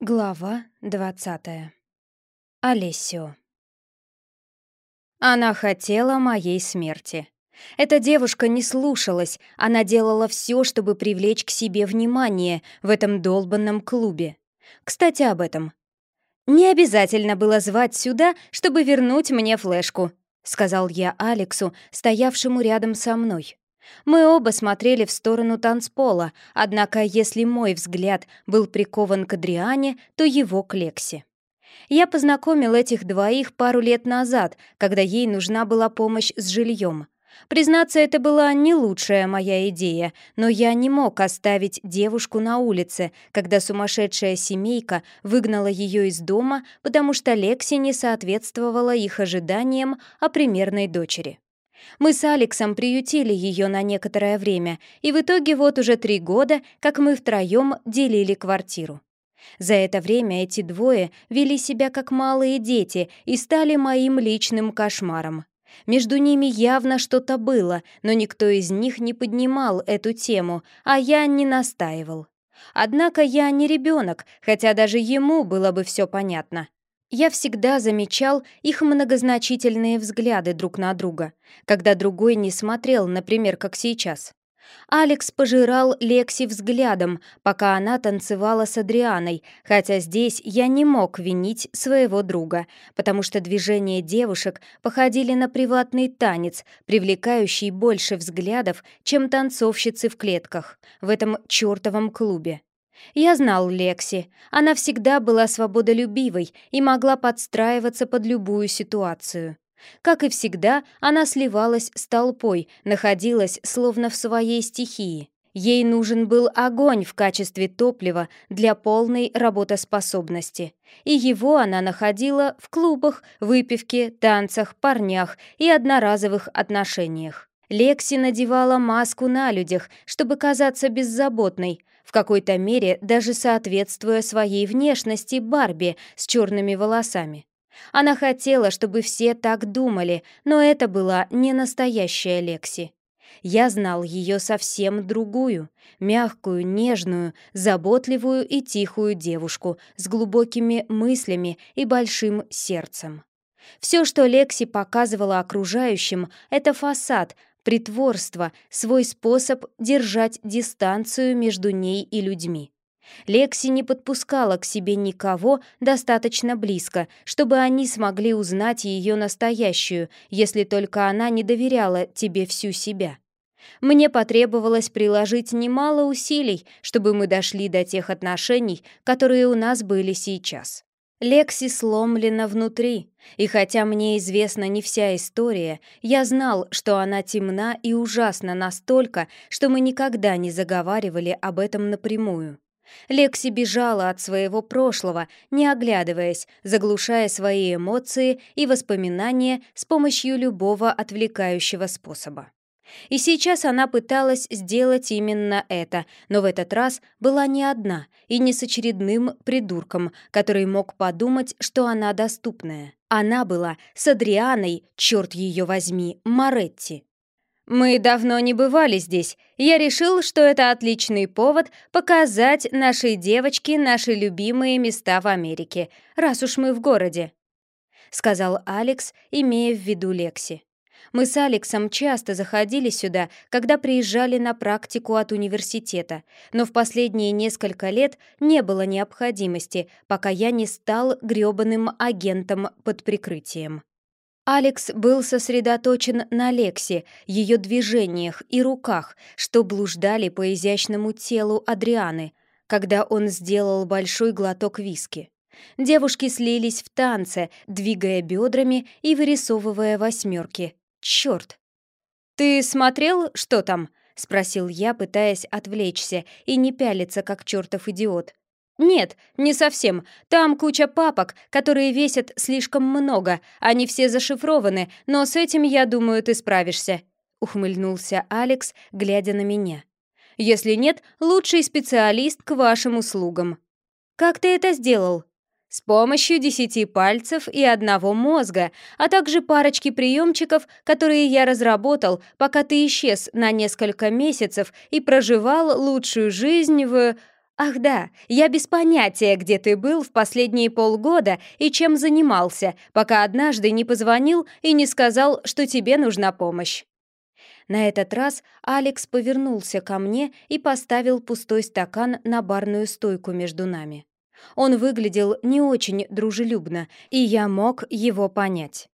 Глава двадцатая. Олесио. Она хотела моей смерти. Эта девушка не слушалась, она делала все, чтобы привлечь к себе внимание в этом долбанном клубе. Кстати, об этом. «Не обязательно было звать сюда, чтобы вернуть мне флешку», — сказал я Алексу, стоявшему рядом со мной. Мы оба смотрели в сторону танцпола, однако если мой взгляд был прикован к Адриане, то его к Лексе. Я познакомил этих двоих пару лет назад, когда ей нужна была помощь с жильем. Признаться, это была не лучшая моя идея, но я не мог оставить девушку на улице, когда сумасшедшая семейка выгнала ее из дома, потому что Лекси не соответствовала их ожиданиям о примерной дочери. Мы с Алексом приютили ее на некоторое время, и в итоге вот уже три года, как мы втроем делили квартиру. За это время эти двое вели себя как малые дети и стали моим личным кошмаром. Между ними явно что-то было, но никто из них не поднимал эту тему, а я не настаивал. Однако я не ребенок, хотя даже ему было бы все понятно. Я всегда замечал их многозначительные взгляды друг на друга, когда другой не смотрел, например, как сейчас. Алекс пожирал Лекси взглядом, пока она танцевала с Адрианой, хотя здесь я не мог винить своего друга, потому что движения девушек походили на приватный танец, привлекающий больше взглядов, чем танцовщицы в клетках в этом чертовом клубе. Я знал Лекси. Она всегда была свободолюбивой и могла подстраиваться под любую ситуацию. Как и всегда, она сливалась с толпой, находилась словно в своей стихии. Ей нужен был огонь в качестве топлива для полной работоспособности. И его она находила в клубах, выпивке, танцах, парнях и одноразовых отношениях. Лекси надевала маску на людях, чтобы казаться беззаботной, в какой-то мере даже соответствуя своей внешности Барби с черными волосами. Она хотела, чтобы все так думали, но это была не настоящая Лекси. Я знал ее совсем другую, мягкую, нежную, заботливую и тихую девушку с глубокими мыслями и большим сердцем. Все, что Лекси показывала окружающим, это фасад, притворство, свой способ держать дистанцию между ней и людьми. Лекси не подпускала к себе никого достаточно близко, чтобы они смогли узнать ее настоящую, если только она не доверяла тебе всю себя. Мне потребовалось приложить немало усилий, чтобы мы дошли до тех отношений, которые у нас были сейчас. Лекси сломлена внутри, и хотя мне известна не вся история, я знал, что она темна и ужасна настолько, что мы никогда не заговаривали об этом напрямую. Лекси бежала от своего прошлого, не оглядываясь, заглушая свои эмоции и воспоминания с помощью любого отвлекающего способа. И сейчас она пыталась сделать именно это, но в этот раз была не одна и не с очередным придурком, который мог подумать, что она доступная. Она была с Адрианой, черт ее возьми, Моретти. «Мы давно не бывали здесь. Я решил, что это отличный повод показать нашей девочке наши любимые места в Америке, раз уж мы в городе», — сказал Алекс, имея в виду Лекси. Мы с Алексом часто заходили сюда, когда приезжали на практику от университета, но в последние несколько лет не было необходимости, пока я не стал грёбаным агентом под прикрытием. Алекс был сосредоточен на Лексе, ее движениях и руках, что блуждали по изящному телу Адрианы, когда он сделал большой глоток виски. Девушки слились в танце, двигая бедрами и вырисовывая восьмерки. Черт! «Ты смотрел, что там?» — спросил я, пытаясь отвлечься и не пялиться, как чертов идиот. «Нет, не совсем. Там куча папок, которые весят слишком много. Они все зашифрованы, но с этим, я думаю, ты справишься», — ухмыльнулся Алекс, глядя на меня. «Если нет, лучший специалист к вашим услугам». «Как ты это сделал?» С помощью десяти пальцев и одного мозга, а также парочки приемчиков, которые я разработал, пока ты исчез на несколько месяцев и проживал лучшую жизнь в... «Ах да, я без понятия, где ты был в последние полгода и чем занимался, пока однажды не позвонил и не сказал, что тебе нужна помощь». На этот раз Алекс повернулся ко мне и поставил пустой стакан на барную стойку между нами. Он выглядел не очень дружелюбно, и я мог его понять.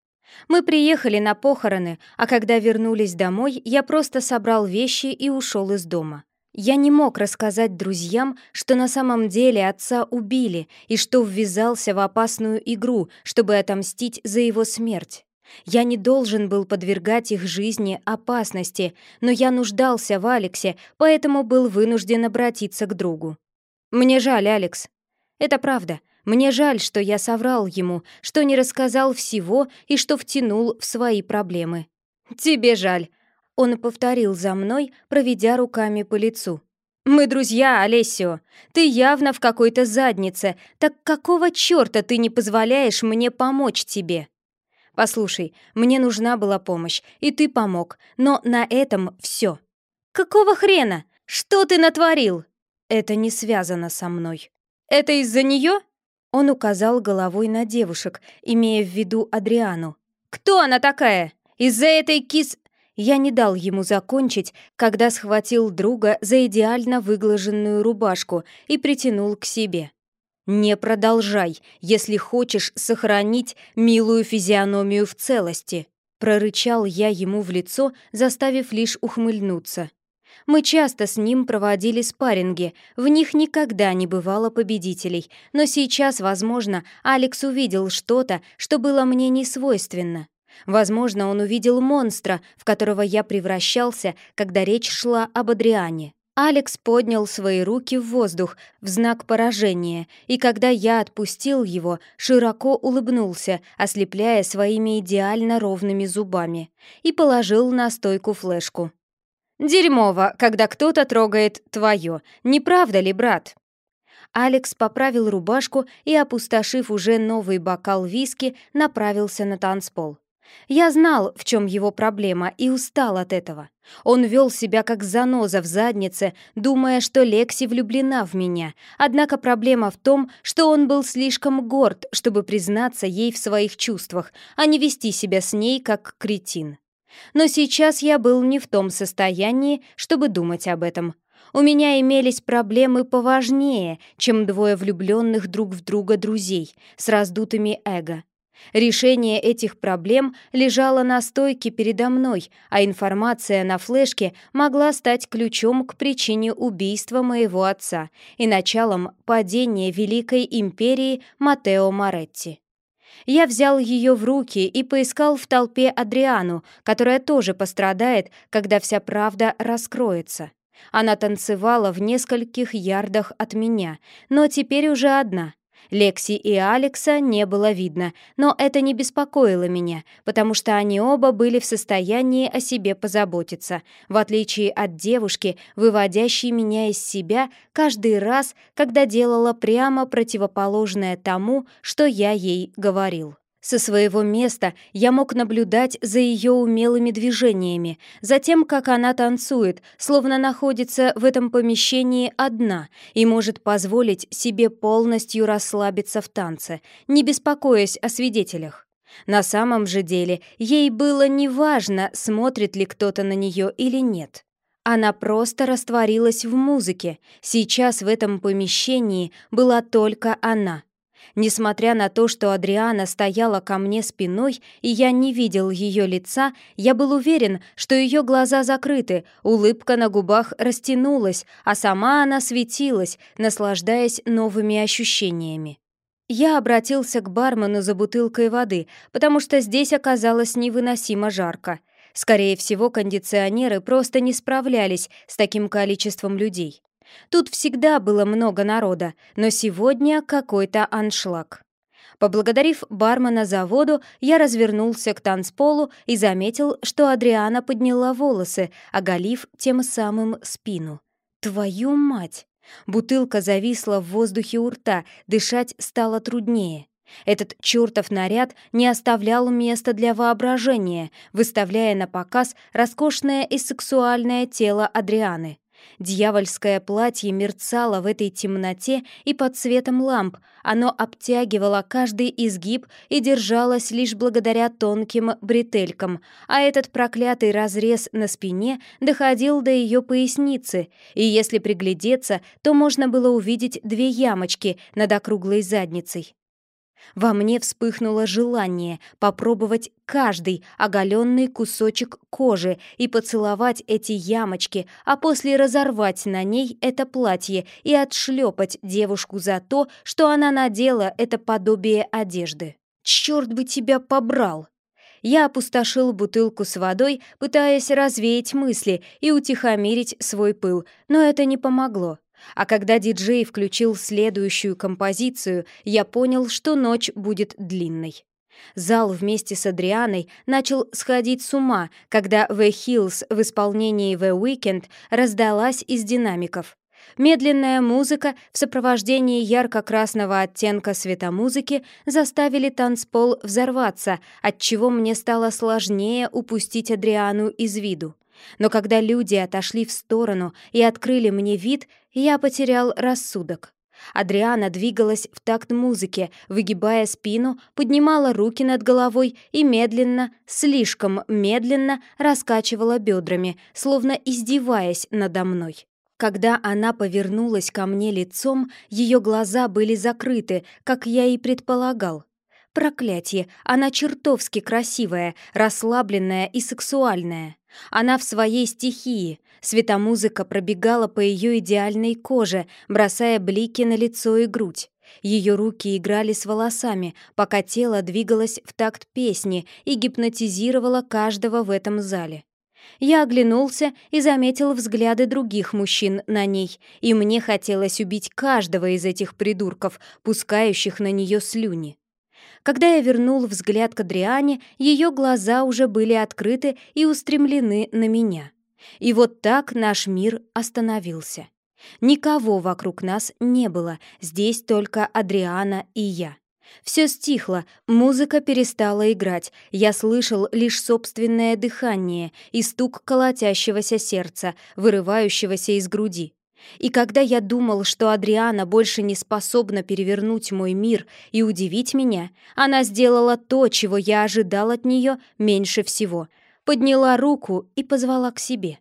Мы приехали на похороны, а когда вернулись домой, я просто собрал вещи и ушел из дома. Я не мог рассказать друзьям, что на самом деле отца убили и что ввязался в опасную игру, чтобы отомстить за его смерть. Я не должен был подвергать их жизни опасности, но я нуждался в Алексе, поэтому был вынужден обратиться к другу. «Мне жаль, Алекс». «Это правда. Мне жаль, что я соврал ему, что не рассказал всего и что втянул в свои проблемы. Тебе жаль. Он повторил за мной, проведя руками по лицу. «Мы друзья, Олесио. Ты явно в какой-то заднице. Так какого чёрта ты не позволяешь мне помочь тебе?» «Послушай, мне нужна была помощь, и ты помог, но на этом всё. «Какого хрена? Что ты натворил?» «Это не связано со мной». «Это из-за неё? Он указал головой на девушек, имея в виду Адриану. «Кто она такая? Из-за этой кис...» Я не дал ему закончить, когда схватил друга за идеально выглаженную рубашку и притянул к себе. «Не продолжай, если хочешь сохранить милую физиономию в целости», прорычал я ему в лицо, заставив лишь ухмыльнуться. Мы часто с ним проводили спарринги, в них никогда не бывало победителей, но сейчас, возможно, Алекс увидел что-то, что было мне не свойственно. Возможно, он увидел монстра, в которого я превращался, когда речь шла об Адриане. Алекс поднял свои руки в воздух в знак поражения, и когда я отпустил его, широко улыбнулся, ослепляя своими идеально ровными зубами, и положил на стойку флешку. Дерьмово, когда кто-то трогает твое, не правда ли, брат?» Алекс поправил рубашку и, опустошив уже новый бокал виски, направился на танцпол. Я знал, в чем его проблема, и устал от этого. Он вел себя как заноза в заднице, думая, что Лекси влюблена в меня. Однако проблема в том, что он был слишком горд, чтобы признаться ей в своих чувствах, а не вести себя с ней как кретин. Но сейчас я был не в том состоянии, чтобы думать об этом. У меня имелись проблемы поважнее, чем двое влюбленных друг в друга друзей с раздутыми эго. Решение этих проблем лежало на стойке передо мной, а информация на флешке могла стать ключом к причине убийства моего отца и началом падения Великой империи Матео Моретти. Я взял ее в руки и поискал в толпе Адриану, которая тоже пострадает, когда вся правда раскроется. Она танцевала в нескольких ярдах от меня, но теперь уже одна. Лекси и Алекса не было видно, но это не беспокоило меня, потому что они оба были в состоянии о себе позаботиться, в отличие от девушки, выводящей меня из себя каждый раз, когда делала прямо противоположное тому, что я ей говорил. Со своего места я мог наблюдать за ее умелыми движениями, за тем, как она танцует, словно находится в этом помещении одна и может позволить себе полностью расслабиться в танце, не беспокоясь о свидетелях. На самом же деле ей было неважно, смотрит ли кто-то на нее или нет. Она просто растворилась в музыке. Сейчас в этом помещении была только она — Несмотря на то, что Адриана стояла ко мне спиной, и я не видел ее лица, я был уверен, что ее глаза закрыты, улыбка на губах растянулась, а сама она светилась, наслаждаясь новыми ощущениями. Я обратился к бармену за бутылкой воды, потому что здесь оказалось невыносимо жарко. Скорее всего, кондиционеры просто не справлялись с таким количеством людей. Тут всегда было много народа, но сегодня какой-то аншлаг. Поблагодарив бармена за воду, я развернулся к танцполу и заметил, что Адриана подняла волосы, оголив тем самым спину. «Твою мать!» Бутылка зависла в воздухе у рта, дышать стало труднее. Этот чертов наряд не оставлял места для воображения, выставляя на показ роскошное и сексуальное тело Адрианы. Дьявольское платье мерцало в этой темноте и под светом ламп. Оно обтягивало каждый изгиб и держалось лишь благодаря тонким бретелькам, а этот проклятый разрез на спине доходил до ее поясницы, и если приглядеться, то можно было увидеть две ямочки над округлой задницей. Во мне вспыхнуло желание попробовать каждый оголенный кусочек кожи и поцеловать эти ямочки, а после разорвать на ней это платье и отшлепать девушку за то, что она надела это подобие одежды. «Черт бы тебя побрал!» Я опустошил бутылку с водой, пытаясь развеять мысли и утихомирить свой пыл, но это не помогло. А когда диджей включил следующую композицию, я понял, что ночь будет длинной. Зал вместе с Адрианой начал сходить с ума, когда The Hills в исполнении The Weekend раздалась из динамиков. Медленная музыка в сопровождении ярко-красного оттенка светомузыки заставили танцпол взорваться, отчего мне стало сложнее упустить Адриану из виду. Но когда люди отошли в сторону и открыли мне вид, я потерял рассудок. Адриана двигалась в такт музыке, выгибая спину, поднимала руки над головой и медленно, слишком медленно раскачивала бедрами, словно издеваясь надо мной. Когда она повернулась ко мне лицом, ее глаза были закрыты, как я и предполагал. Проклятие, она чертовски красивая, расслабленная и сексуальная. Она в своей стихии. Светомузыка пробегала по ее идеальной коже, бросая блики на лицо и грудь. Ее руки играли с волосами, пока тело двигалось в такт песни и гипнотизировало каждого в этом зале. Я оглянулся и заметил взгляды других мужчин на ней, и мне хотелось убить каждого из этих придурков, пускающих на нее слюни. Когда я вернул взгляд к Адриане, ее глаза уже были открыты и устремлены на меня. И вот так наш мир остановился. Никого вокруг нас не было, здесь только Адриана и я. Все стихло, музыка перестала играть, я слышал лишь собственное дыхание и стук колотящегося сердца, вырывающегося из груди. И когда я думал, что Адриана больше не способна перевернуть мой мир и удивить меня, она сделала то, чего я ожидал от нее меньше всего. Подняла руку и позвала к себе.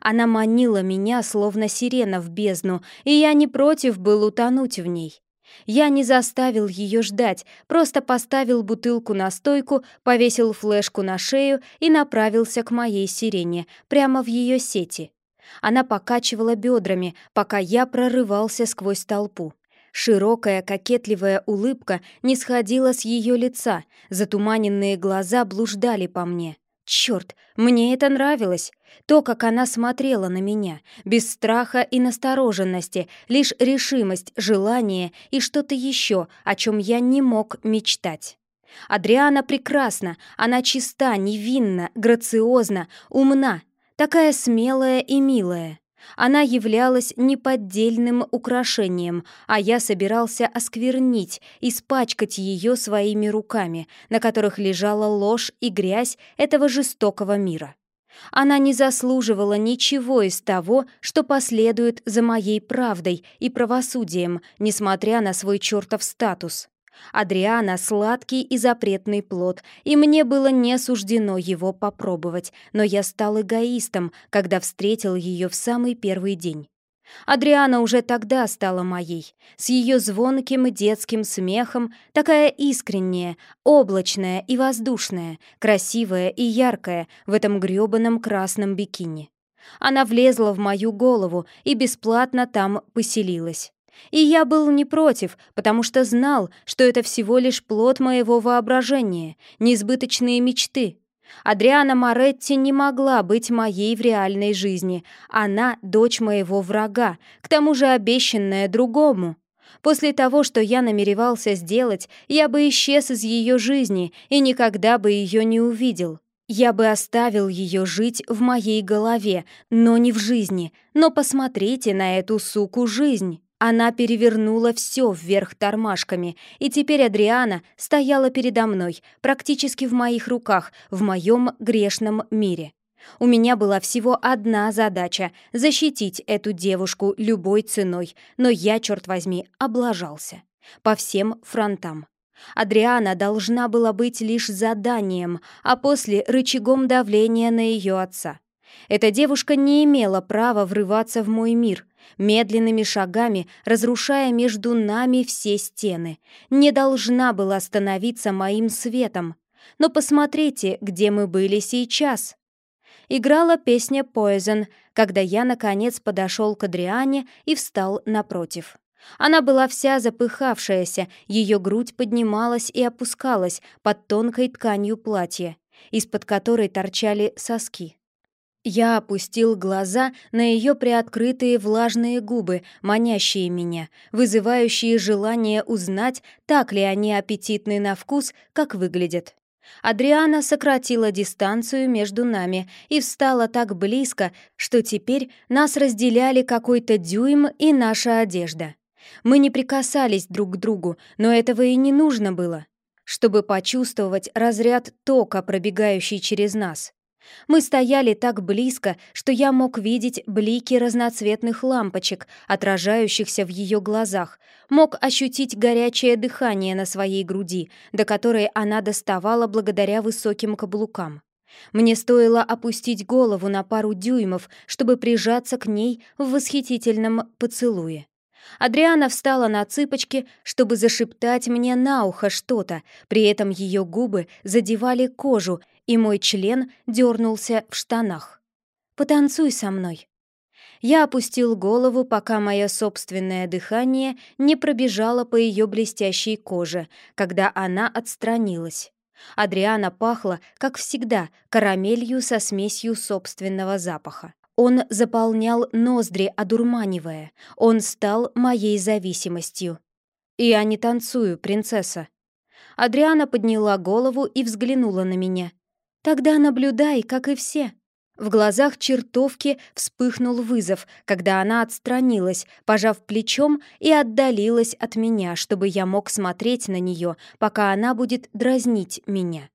Она манила меня, словно сирена в бездну, и я не против был утонуть в ней. Я не заставил ее ждать, просто поставил бутылку на стойку, повесил флешку на шею и направился к моей сирене, прямо в ее сети. Она покачивала бедрами, пока я прорывался сквозь толпу. Широкая кокетливая улыбка не сходила с ее лица, затуманенные глаза блуждали по мне. Черт, мне это нравилось. То, как она смотрела на меня, без страха и настороженности, лишь решимость, желание и что-то еще, о чем я не мог мечтать. Адриана прекрасна, она чиста, невинна, грациозна, умна, такая смелая и милая. Она являлась неподдельным украшением, а я собирался осквернить, испачкать ее своими руками, на которых лежала ложь и грязь этого жестокого мира. Она не заслуживала ничего из того, что последует за моей правдой и правосудием, несмотря на свой чертов статус. Адриана — сладкий и запретный плод, и мне было не суждено его попробовать, но я стал эгоистом, когда встретил ее в самый первый день. Адриана уже тогда стала моей, с ее звонким детским смехом, такая искренняя, облачная и воздушная, красивая и яркая в этом грёбаном красном бикини. Она влезла в мою голову и бесплатно там поселилась. И я был не против, потому что знал, что это всего лишь плод моего воображения, неизбыточные мечты. Адриана Моретти не могла быть моей в реальной жизни. Она — дочь моего врага, к тому же обещанная другому. После того, что я намеревался сделать, я бы исчез из ее жизни и никогда бы ее не увидел. Я бы оставил ее жить в моей голове, но не в жизни. Но посмотрите на эту суку жизнь. Она перевернула все вверх тормашками, и теперь Адриана стояла передо мной, практически в моих руках, в моем грешном мире. У меня была всего одна задача — защитить эту девушку любой ценой, но я, черт возьми, облажался. По всем фронтам. Адриана должна была быть лишь заданием, а после — рычагом давления на ее отца. Эта девушка не имела права врываться в мой мир, медленными шагами разрушая между нами все стены. Не должна была становиться моим светом. Но посмотрите, где мы были сейчас. Играла песня «Poison», когда я, наконец, подошел к Адриане и встал напротив. Она была вся запыхавшаяся, ее грудь поднималась и опускалась под тонкой тканью платья, из-под которой торчали соски. Я опустил глаза на ее приоткрытые влажные губы, манящие меня, вызывающие желание узнать, так ли они аппетитны на вкус, как выглядят. Адриана сократила дистанцию между нами и встала так близко, что теперь нас разделяли какой-то дюйм и наша одежда. Мы не прикасались друг к другу, но этого и не нужно было, чтобы почувствовать разряд тока, пробегающий через нас. Мы стояли так близко, что я мог видеть блики разноцветных лампочек, отражающихся в ее глазах, мог ощутить горячее дыхание на своей груди, до которой она доставала благодаря высоким каблукам. Мне стоило опустить голову на пару дюймов, чтобы прижаться к ней в восхитительном поцелуе. Адриана встала на цыпочки, чтобы зашептать мне на ухо что-то, при этом ее губы задевали кожу, и мой член дернулся в штанах. «Потанцуй со мной». Я опустил голову, пока мое собственное дыхание не пробежало по ее блестящей коже, когда она отстранилась. Адриана пахла, как всегда, карамелью со смесью собственного запаха. Он заполнял ноздри, одурманивая. Он стал моей зависимостью. «Я не танцую, принцесса». Адриана подняла голову и взглянула на меня. Тогда наблюдай, как и все». В глазах чертовки вспыхнул вызов, когда она отстранилась, пожав плечом и отдалилась от меня, чтобы я мог смотреть на нее, пока она будет дразнить меня.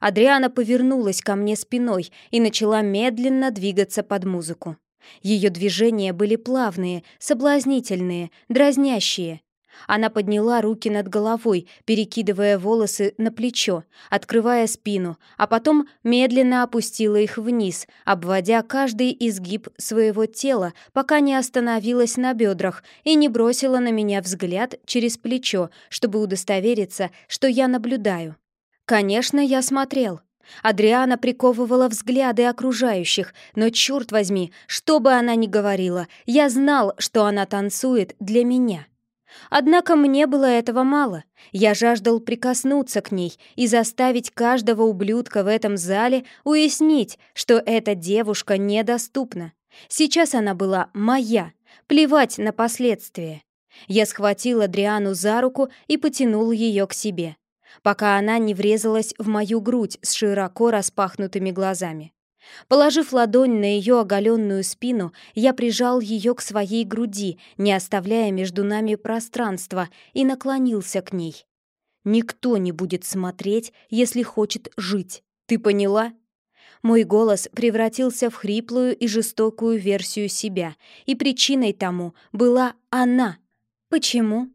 Адриана повернулась ко мне спиной и начала медленно двигаться под музыку. Ее движения были плавные, соблазнительные, дразнящие. Она подняла руки над головой, перекидывая волосы на плечо, открывая спину, а потом медленно опустила их вниз, обводя каждый изгиб своего тела, пока не остановилась на бедрах и не бросила на меня взгляд через плечо, чтобы удостовериться, что я наблюдаю. Конечно, я смотрел. Адриана приковывала взгляды окружающих, но, черт возьми, что бы она ни говорила, я знал, что она танцует для меня. Однако мне было этого мало. Я жаждал прикоснуться к ней и заставить каждого ублюдка в этом зале уяснить, что эта девушка недоступна. Сейчас она была моя, плевать на последствия. Я схватил Адриану за руку и потянул ее к себе, пока она не врезалась в мою грудь с широко распахнутыми глазами. Положив ладонь на ее оголенную спину, я прижал ее к своей груди, не оставляя между нами пространства, и наклонился к ней. «Никто не будет смотреть, если хочет жить. Ты поняла?» Мой голос превратился в хриплую и жестокую версию себя, и причиной тому была она. Почему?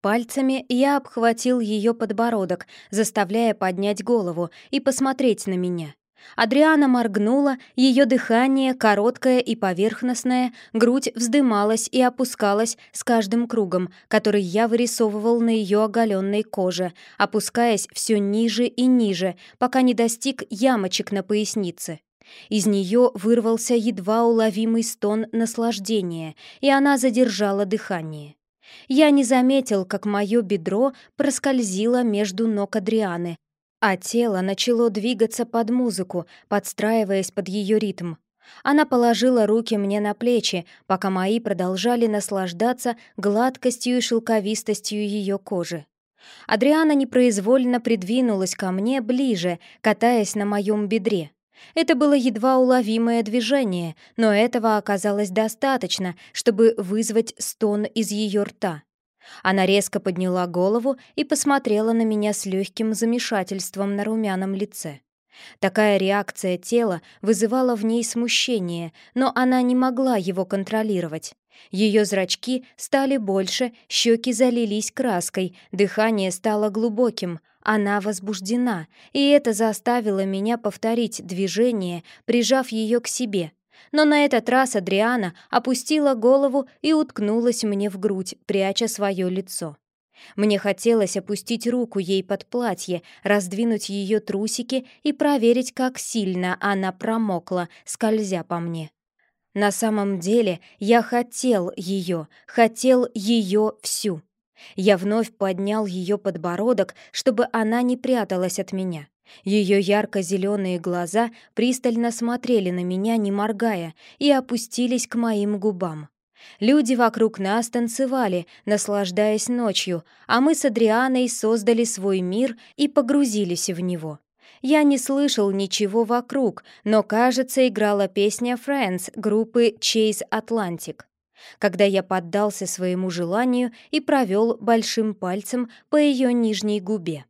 Пальцами я обхватил ее подбородок, заставляя поднять голову и посмотреть на меня. Адриана моргнула, ее дыхание, короткое и поверхностное, грудь вздымалась и опускалась с каждым кругом, который я вырисовывал на ее оголенной коже, опускаясь все ниже и ниже, пока не достиг ямочек на пояснице. Из нее вырвался едва уловимый стон наслаждения, и она задержала дыхание. Я не заметил, как мое бедро проскользило между ног Адрианы, а тело начало двигаться под музыку, подстраиваясь под ее ритм. Она положила руки мне на плечи, пока мои продолжали наслаждаться гладкостью и шелковистостью ее кожи. Адриана непроизвольно придвинулась ко мне ближе, катаясь на моем бедре. Это было едва уловимое движение, но этого оказалось достаточно, чтобы вызвать стон из ее рта. Она резко подняла голову и посмотрела на меня с легким замешательством на румяном лице. Такая реакция тела вызывала в ней смущение, но она не могла его контролировать. Ее зрачки стали больше, щеки залились краской, дыхание стало глубоким, она возбуждена, и это заставило меня повторить движение, прижав ее к себе. Но на этот раз Адриана опустила голову и уткнулась мне в грудь, пряча свое лицо. Мне хотелось опустить руку ей под платье, раздвинуть ее трусики и проверить, как сильно она промокла, скользя по мне. На самом деле я хотел ее, хотел ее всю. Я вновь поднял ее подбородок, чтобы она не пряталась от меня. Ее ярко-зеленые глаза пристально смотрели на меня, не моргая, и опустились к моим губам. Люди вокруг нас танцевали, наслаждаясь ночью, а мы с Адрианой создали свой мир и погрузились в него. Я не слышал ничего вокруг, но, кажется, играла песня «Friends» группы Chase Atlantic. Когда я поддался своему желанию и провел большим пальцем по ее нижней губе.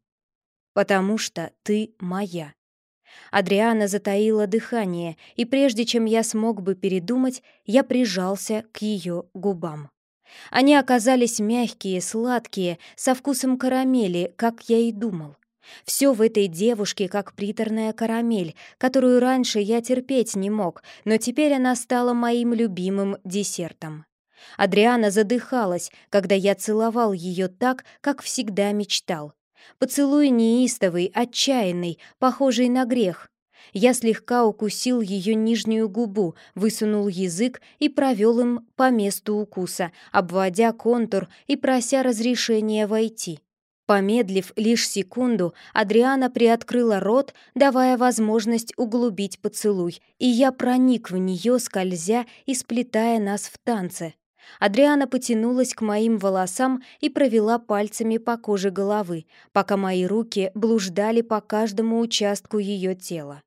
«Потому что ты моя». Адриана затаила дыхание, и прежде чем я смог бы передумать, я прижался к ее губам. Они оказались мягкие, сладкие, со вкусом карамели, как я и думал. Все в этой девушке как приторная карамель, которую раньше я терпеть не мог, но теперь она стала моим любимым десертом. Адриана задыхалась, когда я целовал ее так, как всегда мечтал. Поцелуй неистовый, отчаянный, похожий на грех. Я слегка укусил ее нижнюю губу, высунул язык и провел им по месту укуса, обводя контур и прося разрешения войти. Помедлив лишь секунду, Адриана приоткрыла рот, давая возможность углубить поцелуй, и я проник в нее, скользя и сплетая нас в танце. Адриана потянулась к моим волосам и провела пальцами по коже головы, пока мои руки блуждали по каждому участку ее тела.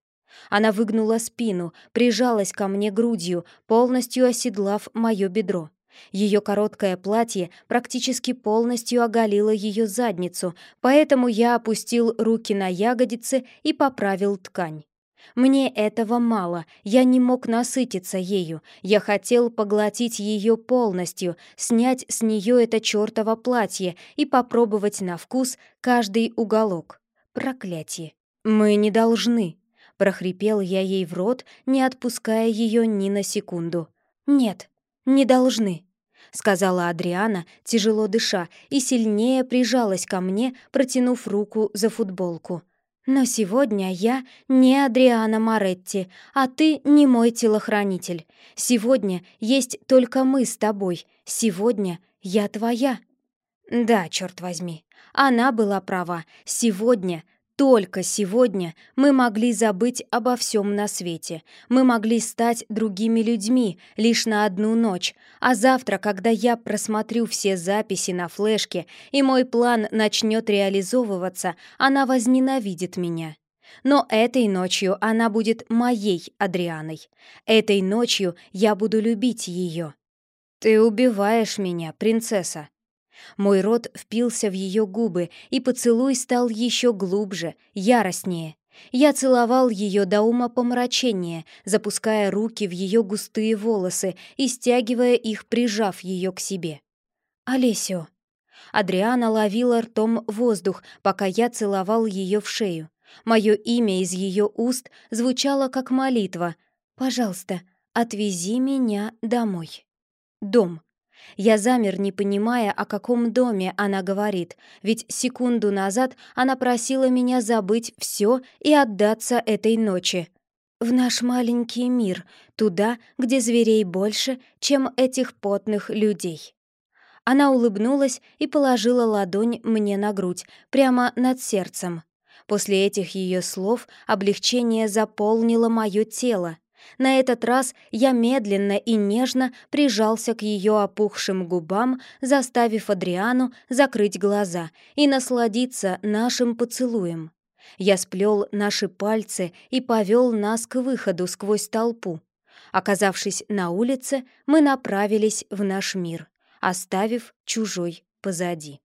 Она выгнула спину, прижалась ко мне грудью, полностью оседлав мое бедро. Ее короткое платье практически полностью оголило ее задницу, поэтому я опустил руки на ягодицы и поправил ткань. Мне этого мало, я не мог насытиться ею, я хотел поглотить ее полностью, снять с нее это чертово платье и попробовать на вкус каждый уголок. Проклятие. Мы не должны. Прохрипел я ей в рот, не отпуская ее ни на секунду. «Нет, не должны», — сказала Адриана, тяжело дыша, и сильнее прижалась ко мне, протянув руку за футболку. «Но сегодня я не Адриана Моретти, а ты не мой телохранитель. Сегодня есть только мы с тобой. Сегодня я твоя». Да, черт возьми, она была права. Сегодня только сегодня мы могли забыть обо всем на свете. Мы могли стать другими людьми лишь на одну ночь. А завтра, когда я просмотрю все записи на флешке и мой план начнет реализовываться, она возненавидит меня. Но этой ночью она будет моей Адрианой. Этой ночью я буду любить ее. «Ты убиваешь меня, принцесса», мой рот впился в ее губы, и поцелуй стал еще глубже, яростнее. Я целовал ее до ума помрачения, запуская руки в ее густые волосы и стягивая их, прижав ее к себе. «Олесио!» Адриана ловила ртом воздух, пока я целовал ее в шею. Мое имя из ее уст звучало как молитва. «Пожалуйста, отвези меня домой». Дом. Я замер, не понимая, о каком доме она говорит, ведь секунду назад она просила меня забыть все и отдаться этой ночи. В наш маленький мир, туда, где зверей больше, чем этих потных людей. Она улыбнулась и положила ладонь мне на грудь, прямо над сердцем. После этих ее слов облегчение заполнило мое тело, на этот раз я медленно и нежно прижался к ее опухшим губам, заставив Адриану закрыть глаза и насладиться нашим поцелуем. Я сплел наши пальцы и повел нас к выходу сквозь толпу. Оказавшись на улице, мы направились в наш мир, оставив чужой позади.